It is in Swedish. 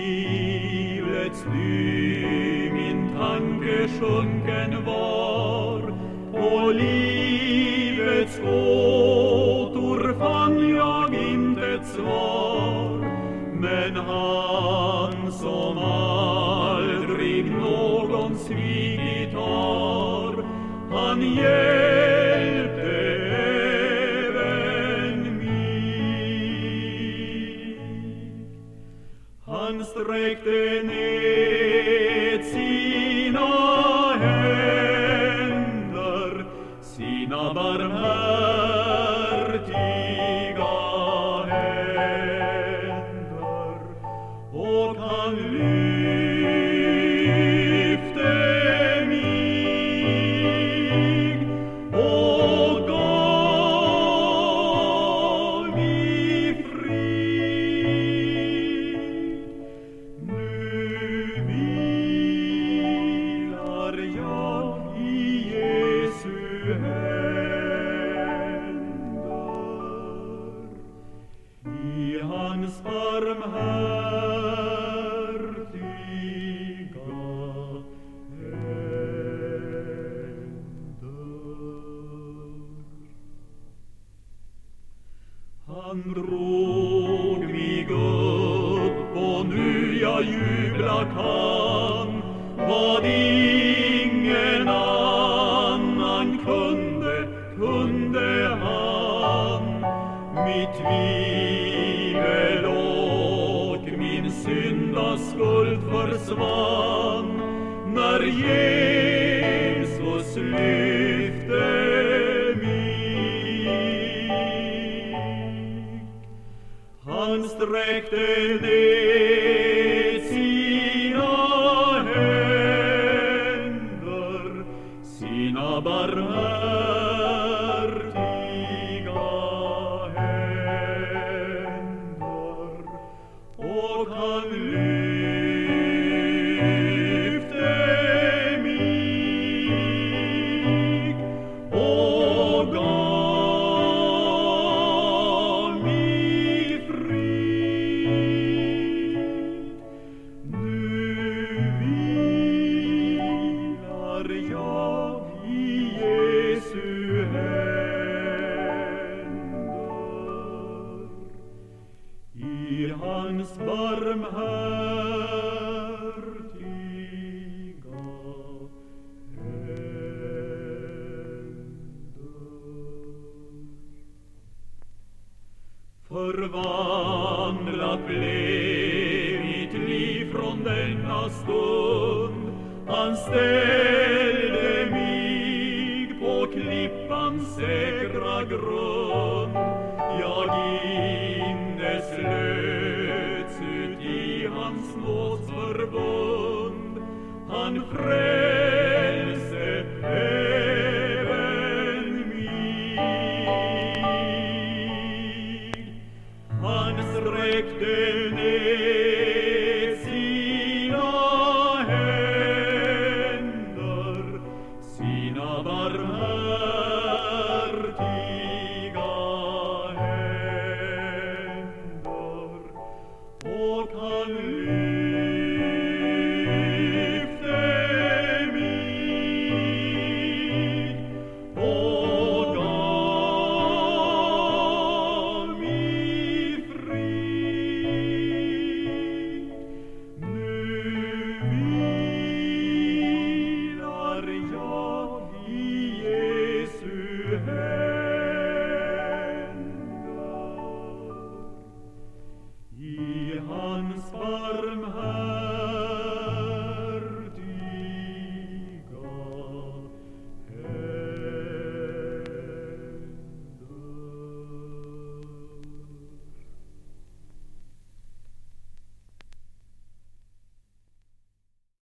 Livets nu min tanke sjunken var. På livets gåtor fann jag inte svar. Men han som aldrig någon svikit har han ger han sträckte ned sina händer. Sina barmhärtiga händer. Och han lyfte hans barmhärtiga händer. Han drog mig upp och nu jag jubla kan vad ingen annan kunde, kunde han mitt liv syndaskuld försvann när Jesus lyfte mig. Han sträckte ned sina händer, sina barmhärtiga hans barmhärtiga händer. Förvandlat blev mitt liv från denna stund han ställde mig på klippans säkra grund jag Gottesloos verbund an